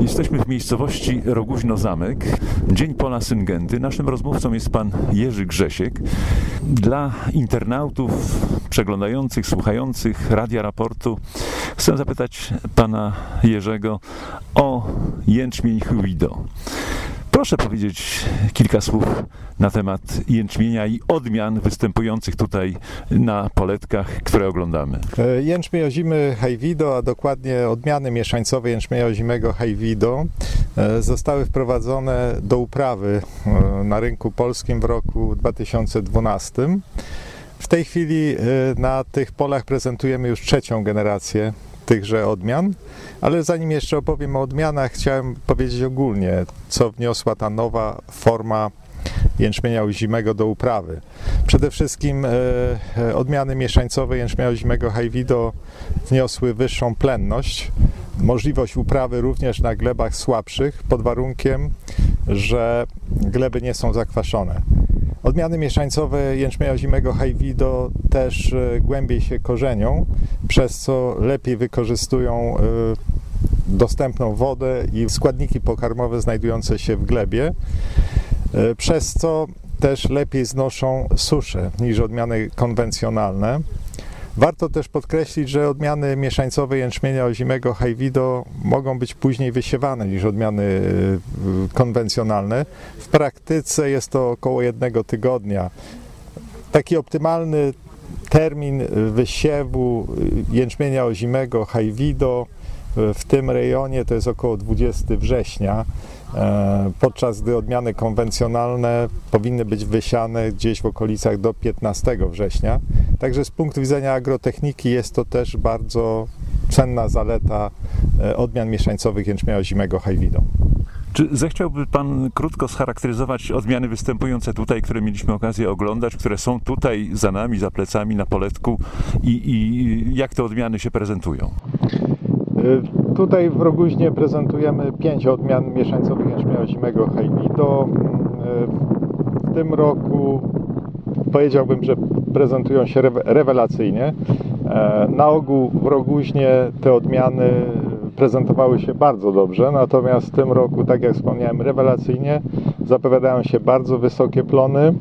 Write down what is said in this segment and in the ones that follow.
Jesteśmy w miejscowości Roguźno-Zamek. Dzień Pola Syngenty. Naszym rozmówcą jest pan Jerzy Grzesiek. Dla internautów przeglądających, słuchających Radia Raportu chcę zapytać pana Jerzego o jęczmień Huido. Proszę powiedzieć kilka słów na temat jęczmienia i odmian występujących tutaj na poletkach, które oglądamy. E, Jęczmień ozimy Hajwido, a dokładnie odmiany mieszańcowe jęczmienia ozimego Hajwido e, zostały wprowadzone do uprawy e, na rynku polskim w roku 2012. W tej chwili na tych polach prezentujemy już trzecią generację tychże odmian, ale zanim jeszcze opowiem o odmianach, chciałem powiedzieć ogólnie, co wniosła ta nowa forma jęczmienia ozimego do uprawy. Przede wszystkim e, odmiany mieszańcowe jęczmienia ozimego Hajwido wniosły wyższą plenność, możliwość uprawy również na glebach słabszych pod warunkiem, że gleby nie są zakwaszone. Odmiany mieszańcowe jęczmienia zimego Hajwido też e, głębiej się korzenią, przez co lepiej wykorzystują e, dostępną wodę i składniki pokarmowe znajdujące się w glebie, e, przez co też lepiej znoszą suszę niż odmiany konwencjonalne. Warto też podkreślić, że odmiany mieszańcowe jęczmienia ozimego Hajwido mogą być później wysiewane niż odmiany y, konwencjonalne. W praktyce jest to około jednego tygodnia. Taki optymalny termin wysiewu jęczmienia ozimego Hajwido w tym rejonie to jest około 20 września. E, podczas gdy odmiany konwencjonalne powinny być wysiane gdzieś w okolicach do 15 września. Także z punktu widzenia agrotechniki jest to też bardzo cenna zaleta e, odmian mieszańcowych jęczmienia zimego Hajwido. Czy zechciałby Pan krótko scharakteryzować odmiany występujące tutaj, które mieliśmy okazję oglądać, które są tutaj za nami, za plecami, na poletku i, i jak te odmiany się prezentują? Y, tutaj w Roguźnie prezentujemy pięć odmian mieszańcowych jęczmienia zimego Hajwido. Y, w tym roku powiedziałbym, że prezentują się rewelacyjnie. E, na ogół w Roguźnie te odmiany prezentowały się bardzo dobrze, natomiast w tym roku, tak jak wspomniałem, rewelacyjnie zapowiadają się bardzo wysokie plony.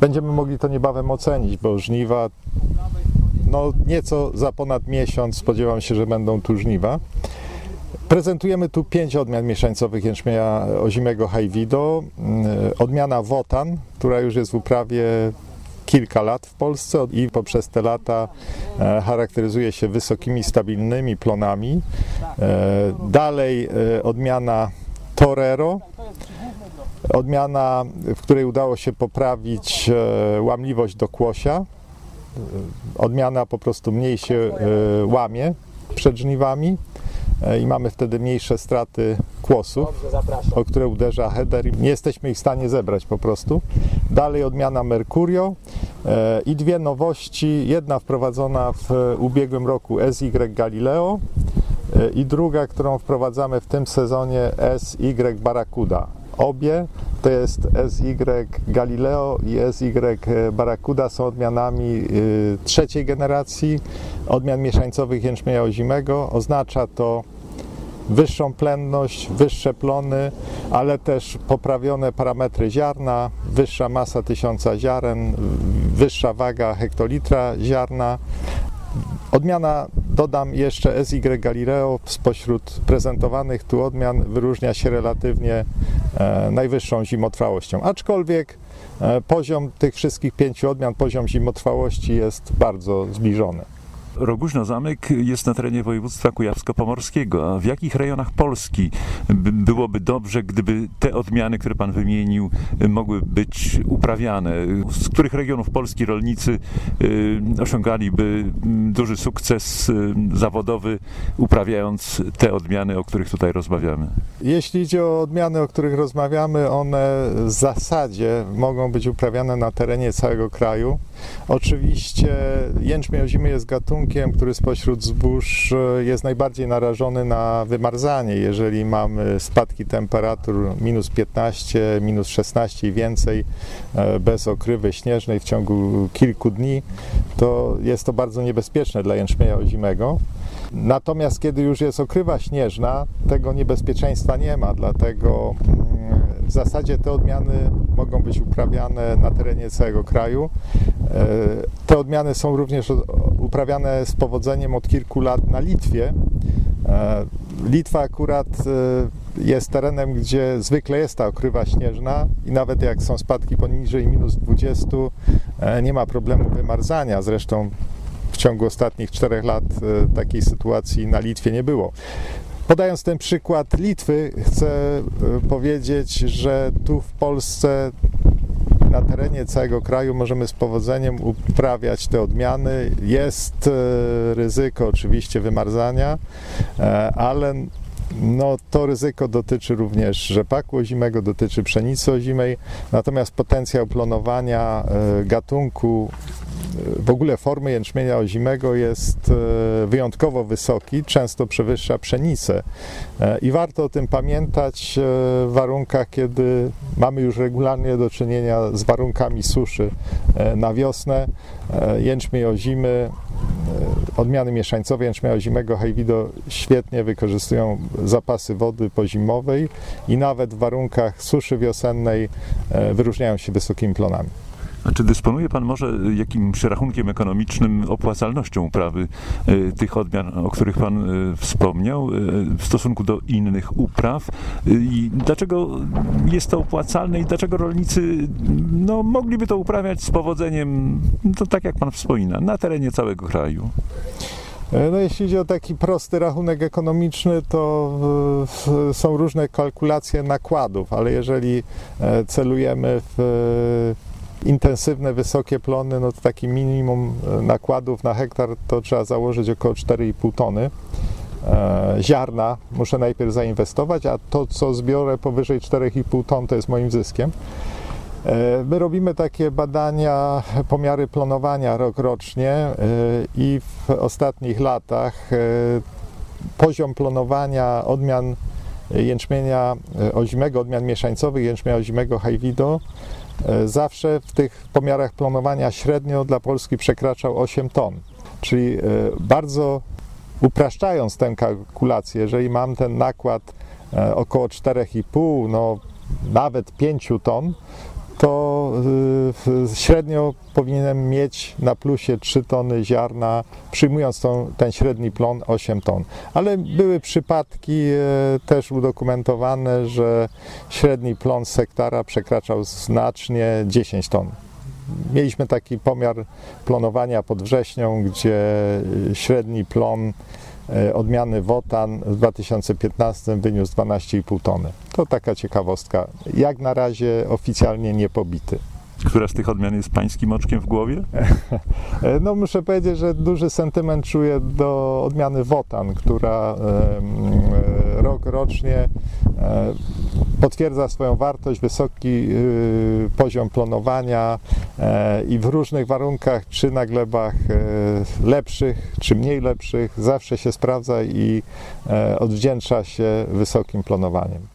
Będziemy mogli to niebawem ocenić, bo żniwa no nieco za ponad miesiąc spodziewam się, że będą tu żniwa. Prezentujemy tu pięć odmian mieszańcowych jęczmienia ozimego Hajwido. Mm, odmiana Wotan, która już jest w uprawie kilka lat w Polsce i poprzez te lata e, charakteryzuje się wysokimi, stabilnymi plonami. E, dalej e, odmiana Torero, odmiana, w której udało się poprawić łamliwość do kłosia, odmiana po prostu mniej się łamie przed żniwami i mamy wtedy mniejsze straty kłosów, o które uderza header i nie jesteśmy ich w stanie zebrać po prostu. Dalej odmiana Mercurio e, i dwie nowości, jedna wprowadzona w ubiegłym roku SY Galileo i druga, którą wprowadzamy w tym sezonie SY Barracuda. Obie to jest SY Galileo i SY Barracuda są odmianami y, trzeciej generacji odmian mieszańcowych jęczmienia ozimego. Oznacza to wyższą plenność, wyższe plony, ale też poprawione parametry ziarna, wyższa masa tysiąca ziaren, wyższa waga hektolitra ziarna. Odmiana, dodam jeszcze SY Galileo, spośród prezentowanych tu odmian wyróżnia się relatywnie e, najwyższą zimotrwałością, aczkolwiek e, poziom tych wszystkich pięciu odmian, poziom zimotrwałości jest bardzo zbliżony. Roguźno-Zamek jest na terenie województwa kujawsko-pomorskiego. A w jakich rejonach Polski byłoby dobrze, gdyby te odmiany, które Pan wymienił, mogły być uprawiane? Z których regionów Polski rolnicy y, osiągaliby duży sukces y, zawodowy, uprawiając te odmiany, o których tutaj rozmawiamy? Jeśli idzie o odmiany, o których rozmawiamy, one w zasadzie mogą być uprawiane na terenie całego kraju. Oczywiście jęczmień ozimy jest gatunkiem, który spośród zbóż e, jest najbardziej narażony na wymarzanie. Jeżeli mamy spadki temperatur minus 15, minus 16 i więcej e, bez okrywy śnieżnej w ciągu kilku dni, to jest to bardzo niebezpieczne dla jęczmienia ozimego. Natomiast kiedy już jest okrywa śnieżna, tego niebezpieczeństwa nie ma, dlatego mm, w zasadzie te odmiany mogą być uprawiane na terenie całego kraju. E, te odmiany są również uprawiane z powodzeniem od kilku lat na Litwie. E, Litwa akurat e, jest terenem, gdzie zwykle jest ta okrywa śnieżna i nawet jak są spadki poniżej minus 20, nie ma problemu wymarzania. Zresztą w ciągu ostatnich czterech lat takiej sytuacji na Litwie nie było. Podając ten przykład Litwy, chcę e, powiedzieć, że tu w Polsce na terenie całego kraju możemy z powodzeniem uprawiać te odmiany. Jest e, ryzyko oczywiście wymarzania, e, ale no, to ryzyko dotyczy również rzepaku ozimego, dotyczy pszenicy ozimej, natomiast potencjał plonowania gatunku w ogóle formy jęczmienia ozimego jest e, wyjątkowo wysoki, często przewyższa pszenicę. E, I warto o tym pamiętać e, w warunkach, kiedy mamy już regularnie do czynienia z warunkami suszy na wiosnę. Jęczmień ozimy, odmiany mieszańcowe jęczmienia ozimego Hejwido świetnie wykorzystują zapasy wody pozimowej i nawet w warunkach suszy wiosennej wyróżniają się wysokimi plonami. A czy dysponuje Pan może jakimś rachunkiem ekonomicznym, opłacalnością uprawy e, tych odmian, o których Pan e, wspomniał, e, w stosunku do innych upraw? I dlaczego jest to opłacalne i dlaczego rolnicy no, mogliby to uprawiać z powodzeniem, to tak jak Pan wspomina, na terenie całego kraju? No, jeśli chodzi o taki prosty rachunek ekonomiczny, to są różne kalkulacje nakładów, ale jeżeli celujemy w intensywne, wysokie plony, no to taki minimum e, nakładów na hektar to trzeba założyć około 4,5 tony e, ziarna muszę najpierw zainwestować, a to, co zbiorę powyżej 4,5 ton, to jest moim zyskiem. E, my robimy takie badania, pomiary plonowania rok rocznie i w ostatnich latach poziom plonowania odmian jęczmienia ozimego, odmian mieszańcowych jęczmienia ozimego Hajwido E, zawsze w tych pomiarach planowania średnio dla Polski przekraczał 8 ton. Czyli e, bardzo upraszczając tę kalkulację, jeżeli mam ten nakład e, około 4,5, no nawet 5 ton, to y, średnio powinienem mieć na plusie 3 tony ziarna, przyjmując tą, ten średni plon 8 ton. Ale były przypadki e, też udokumentowane, że średni plon z hektara przekraczał znacznie 10 ton. Mieliśmy taki pomiar plonowania pod wrześnią, gdzie średni plon odmiany Wotan w 2015 wyniósł 12,5 tony. To taka ciekawostka. Jak na razie oficjalnie nie pobity. Która z tych odmian jest pańskim oczkiem w głowie? E, no muszę powiedzieć, że duży sentyment czuję do odmiany Wotan, która e, rok rocznie potwierdza swoją wartość, wysoki poziom plonowania i w różnych warunkach, czy na glebach lepszych, czy mniej lepszych, zawsze się sprawdza i odwdzięcza się wysokim plonowaniem.